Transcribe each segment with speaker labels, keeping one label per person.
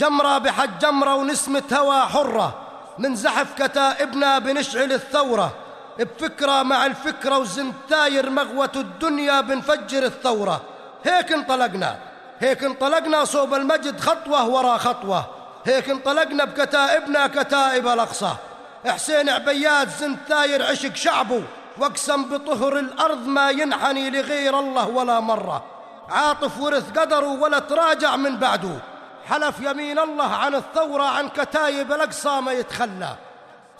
Speaker 1: جمرة بحج جمرة ونسمة هوا حرة. من زحف كتائبنا بنشعل الثورة. بفكرة مع الفكرة وزنتاير مغوة الدنيا بنفجر الثورة. هيك انطلقنا. هيك انطلقنا صوب المجد خطوة ورا خطوة. هيك انطلقنا بكتائبنا كتائب الأقصى. حسين عبيات زنتاير عشق شعبه. واقسم بطهر الأرض ما ينحني لغير الله ولا مرة. عاطف ورث قدره ولا تراجع من بعده. حلف يمين الله عن الثورة عن كتايب الأقصى ما يتخلى.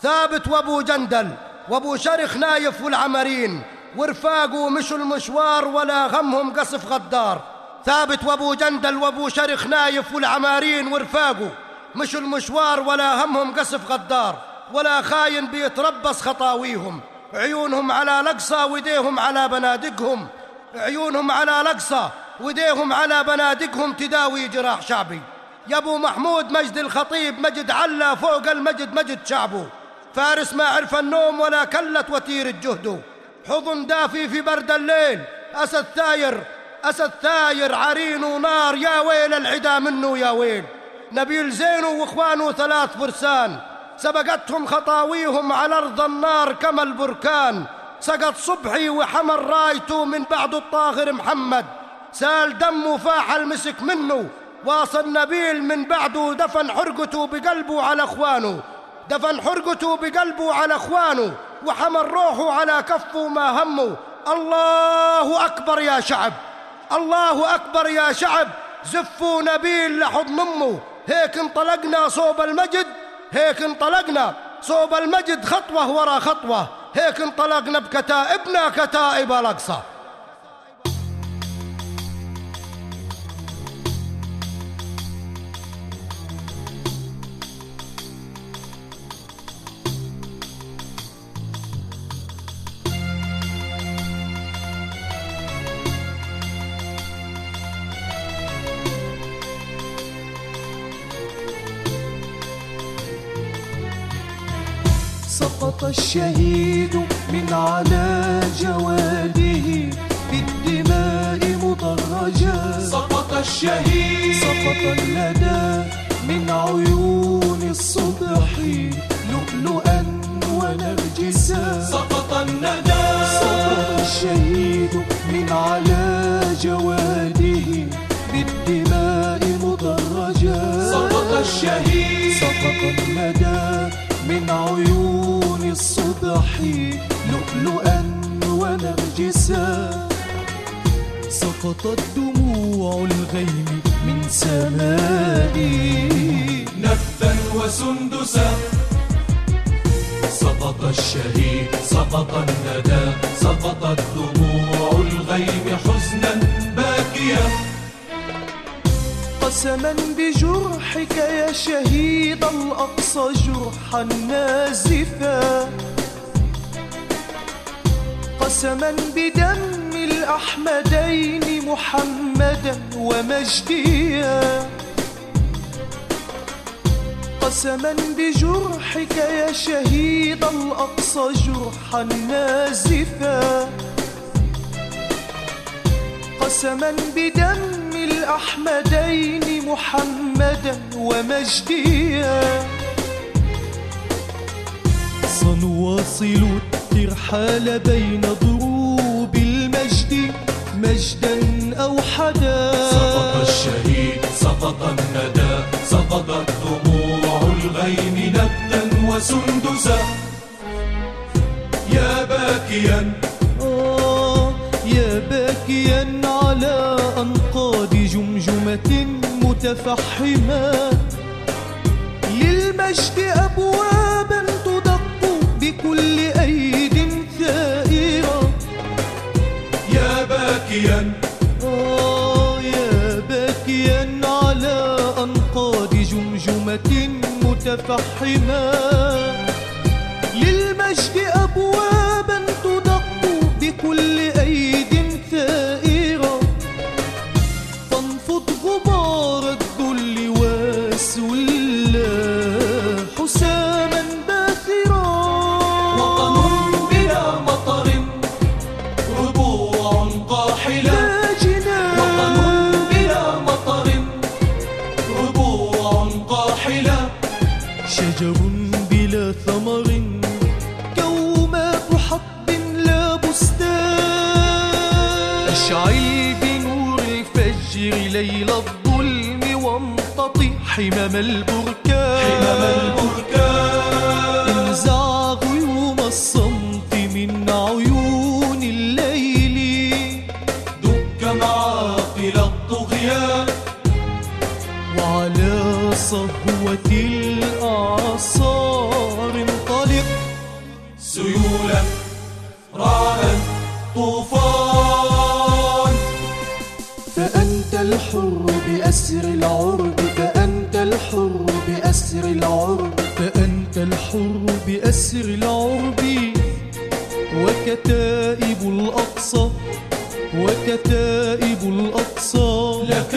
Speaker 1: ثابت وابو جندل وابو شرخ نايف والعمرين. ورفاقه مشوا المشوار ولا غمهم قصف غدار. ثابت وابو جندل وابو شرخ نايف والعمارين. ورفاقه مشوا المشوار ولا همهم قصف غدار. ولا خاين بيتربص خطاويهم. عيونهم على لقصة وديهم على بنادقهم. عيونهم على لقصة وديهم على بنادقهم تداوي جراح شعبي. يا ابو محمود مجد الخطيب مجد علا فوق المجد مجد شعبه. فارس ما عرف النوم ولا كلت وتير جهده حضن دافي في برد الليل. أسد ثاير أسد ثاير عرين ونار يا ويل العدا منه يا ويل. نبيل زينو واخوانه ثلاث فرسان. سبقتهم خطاويهم على أرض النار كما البركان. سقط صبحي وحمر رايته من بعد الطاغر محمد. سال دمه فاح المسك منه. واصل نبيل من بعده دفن حرقته بقلبه على اخوانه. دفن حرقته بقلبه على اخوانه وحمل روحه على كفه ما همه. الله أكبر يا شعب الله أكبر يا شعب. زفوا نبيل لحضن امه هيك انطلقنا صوب المجد هيك انطلقنا صوب المجد خطوة ورا خطوة. هيك انطلقنا بكتائبنا كتائب الأقصى.
Speaker 2: سقط الشهيد من على جواده بالدماء مضرجا
Speaker 3: سقط الشهيد.
Speaker 2: سقط الندى من عيون الصبح لؤلؤا ونرجسا.
Speaker 3: سقط الندى.
Speaker 2: سقط الشهيد من على جواده بالدماء مضرجا
Speaker 3: سقط الشهيد.
Speaker 2: لؤلؤا ونرجسا. سقطت دموع الغيم من سمائي.
Speaker 3: نفا وسندسا. سقط الشهيد سقط الندى سقطت دموع الغيم حزنا باكيا.
Speaker 2: قسما بجرحك يا شهيد الأقصى جرحا نازفا. قسما بدم الأحمدين محمدا ومجديا. قسما بجرحك يا شهيد الأقصى جرحا نازفا. قسما بدم الأحمدين محمدا ومجديا. سنواصل الترحال بين ضروب المجد مجدا أوحدا
Speaker 3: سقط الشهيد سقط الندى سقطت دموع الغيم ندا وسندسا. يا باكيا
Speaker 2: آه يا باكيا على أنقاض جمجمة متفحمة. للمجد أبوابا تدق بكل
Speaker 3: باكيا
Speaker 2: آه يا باكيا على أنقاض جمجمة متفحمة.
Speaker 3: شجر بلا ثمر كومات حب
Speaker 2: لا
Speaker 3: بستان.
Speaker 2: أشعل بنور الفجر ليل الظلم وامتطي حمم البركان.
Speaker 3: حمم البركان.
Speaker 2: انزع غيوم الصمت من عيون الليل.
Speaker 3: دك معاقل الطغيان.
Speaker 2: وعلى صهو
Speaker 3: سيولا رعدا طوفان
Speaker 2: فأنت الحر بأسر العرب فأنت الحر بأسر العرب فأنت الحر بأسر العرب وكتائب الأقصى وكتائب الأقصى.
Speaker 3: لك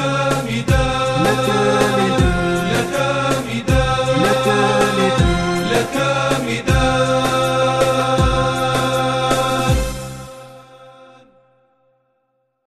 Speaker 3: نداء